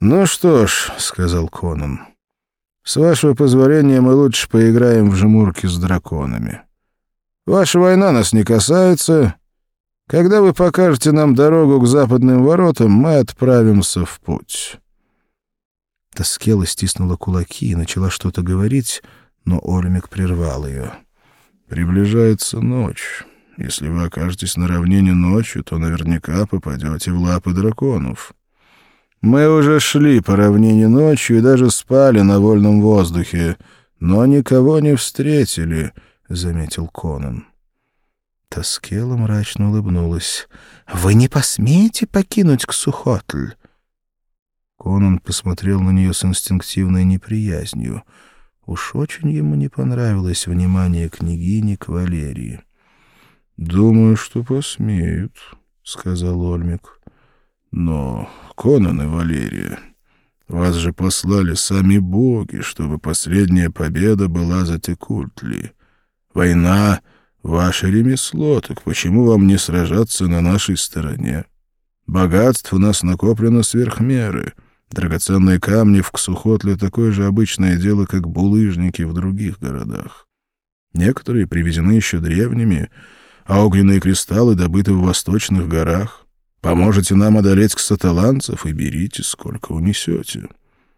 «Ну что ж», — сказал Конан, — «с вашего позволения мы лучше поиграем в жмурки с драконами. Ваша война нас не касается. Когда вы покажете нам дорогу к западным воротам, мы отправимся в путь». Тоскела стиснула кулаки и начала что-то говорить, но Ольмик прервал ее. «Приближается ночь. Если вы окажетесь на равнине ночью, то наверняка попадете в лапы драконов. Мы уже шли по равнине ночью и даже спали на вольном воздухе, но никого не встретили», — заметил Конан. Тоскела мрачно улыбнулась. «Вы не посмеете покинуть Ксухотль?» Конан посмотрел на нее с инстинктивной неприязнью. Уж очень ему не понравилось внимание княгини к Валерии. «Думаю, что посмеют», — сказал Ольмик. «Но, Конан и Валерия, вас же послали сами боги, чтобы последняя победа была за Текультли. Война — ваше ремесло, так почему вам не сражаться на нашей стороне? Богатств у нас накоплено сверх меры». Драгоценные камни в Ксухотле такое же обычное дело, как булыжники в других городах. Некоторые привезены еще древними, а огненные кристаллы добыты в восточных горах. Поможете нам одолеть ксаталанцев и берите, сколько унесете.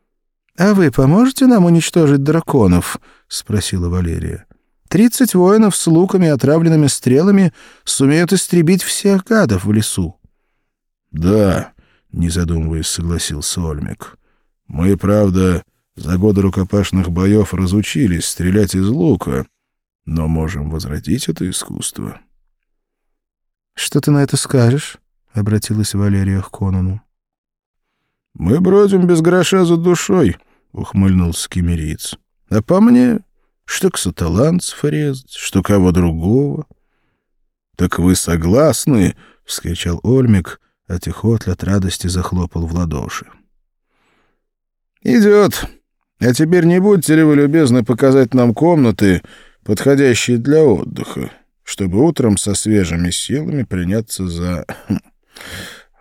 — А вы поможете нам уничтожить драконов? — спросила Валерия. — Тридцать воинов с луками и отравленными стрелами сумеют истребить всех гадов в лесу. — Да, не задумываясь, согласился Ольмик. Мы, правда, за годы рукопашных боев разучились стрелять из лука, но можем возродить это искусство. Что ты на это скажешь? Обратилась Валерия к Конану. Мы бродим без гроша за душой, ухмыльнулся кемериец. А по мне, что ксаталанцев резать, что кого другого. Так вы согласны? вскричал Ольмик а Тихотл от радости захлопал в ладоши. «Идет. А теперь не будьте ли вы любезны показать нам комнаты, подходящие для отдыха, чтобы утром со свежими силами приняться за хм,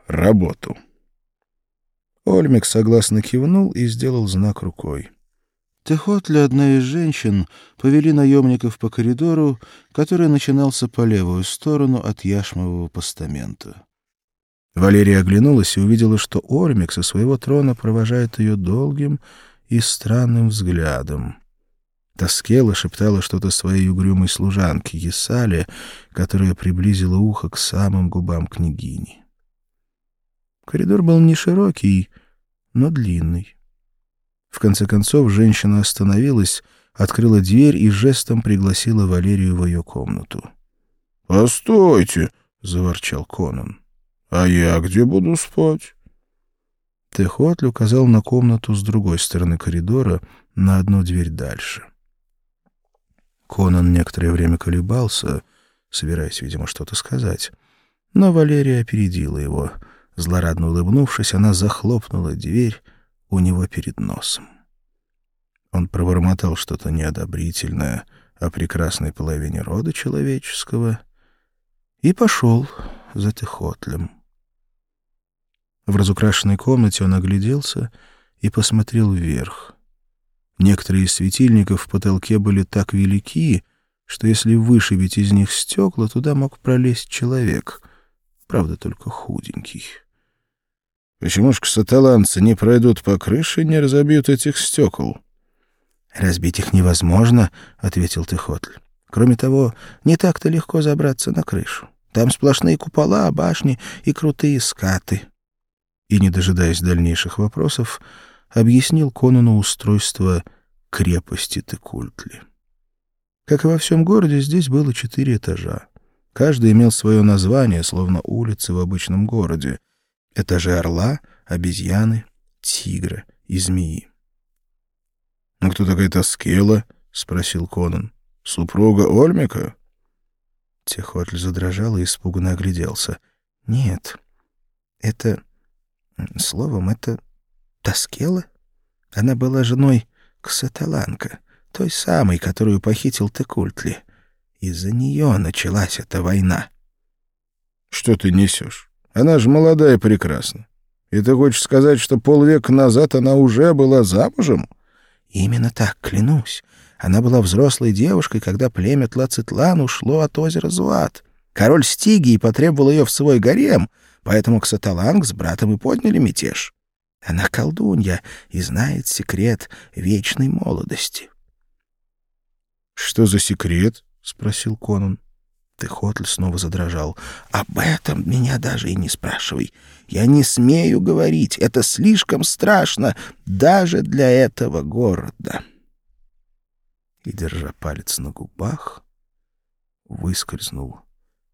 работу?» Ольмик согласно кивнул и сделал знак рукой. Техотля, одна из женщин, повели наемников по коридору, который начинался по левую сторону от яшмового постамента. Валерия оглянулась и увидела, что Ормик со своего трона провожает ее долгим и странным взглядом. Тоскела шептала что-то своей угрюмой служанке Есале, которая приблизила ухо к самым губам княгини. Коридор был не широкий, но длинный. В конце концов женщина остановилась, открыла дверь и жестом пригласила Валерию в ее комнату. «Постойте!» — заворчал Конан. «А я где буду спать?» Техуатль указал на комнату с другой стороны коридора, на одну дверь дальше. Конан некоторое время колебался, собираясь, видимо, что-то сказать. Но Валерия опередила его. Злорадно улыбнувшись, она захлопнула дверь у него перед носом. Он пробормотал что-то неодобрительное о прекрасной половине рода человеческого и пошел за Техотлем. В разукрашенной комнате он огляделся и посмотрел вверх. Некоторые из светильников в потолке были так велики, что если вышибить из них стекла, туда мог пролезть человек, правда, только худенький. «Почему ж ксаталанцы не пройдут по крыше и не разобьют этих стекол?» «Разбить их невозможно», — ответил Техотль. «Кроме того, не так-то легко забраться на крышу. Там сплошные купола, башни и крутые скаты и, не дожидаясь дальнейших вопросов, объяснил Конану устройство крепости Текультли. Как и во всем городе, здесь было четыре этажа. Каждый имел свое название, словно улицы в обычном городе. Этажи орла, обезьяны, тигра и змеи. — Ну кто такая Таскела? — спросил Конан. — Супруга Ольмика? Техотль задрожал и испуганно огляделся. — Нет, это Словом, это Таскела. Она была женой Ксаталанка, той самой, которую похитил Текультли. Из-за нее началась эта война. — Что ты несешь? Она же молодая и прекрасна. И ты хочешь сказать, что полвека назад она уже была замужем? Именно так, клянусь. Она была взрослой девушкой, когда племя Тлацитлан ушло от озера Зуат. Король Стигий потребовал ее в свой гарем, поэтому Ксаталанг с братом и подняли мятеж. Она колдунья и знает секрет вечной молодости. — Что за секрет? — спросил Конан. Техотль снова задрожал. «Об этом меня даже и не спрашивай. Я не смею говорить. Это слишком страшно даже для этого города». И, держа палец на губах, выскользнул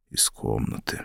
из комнаты.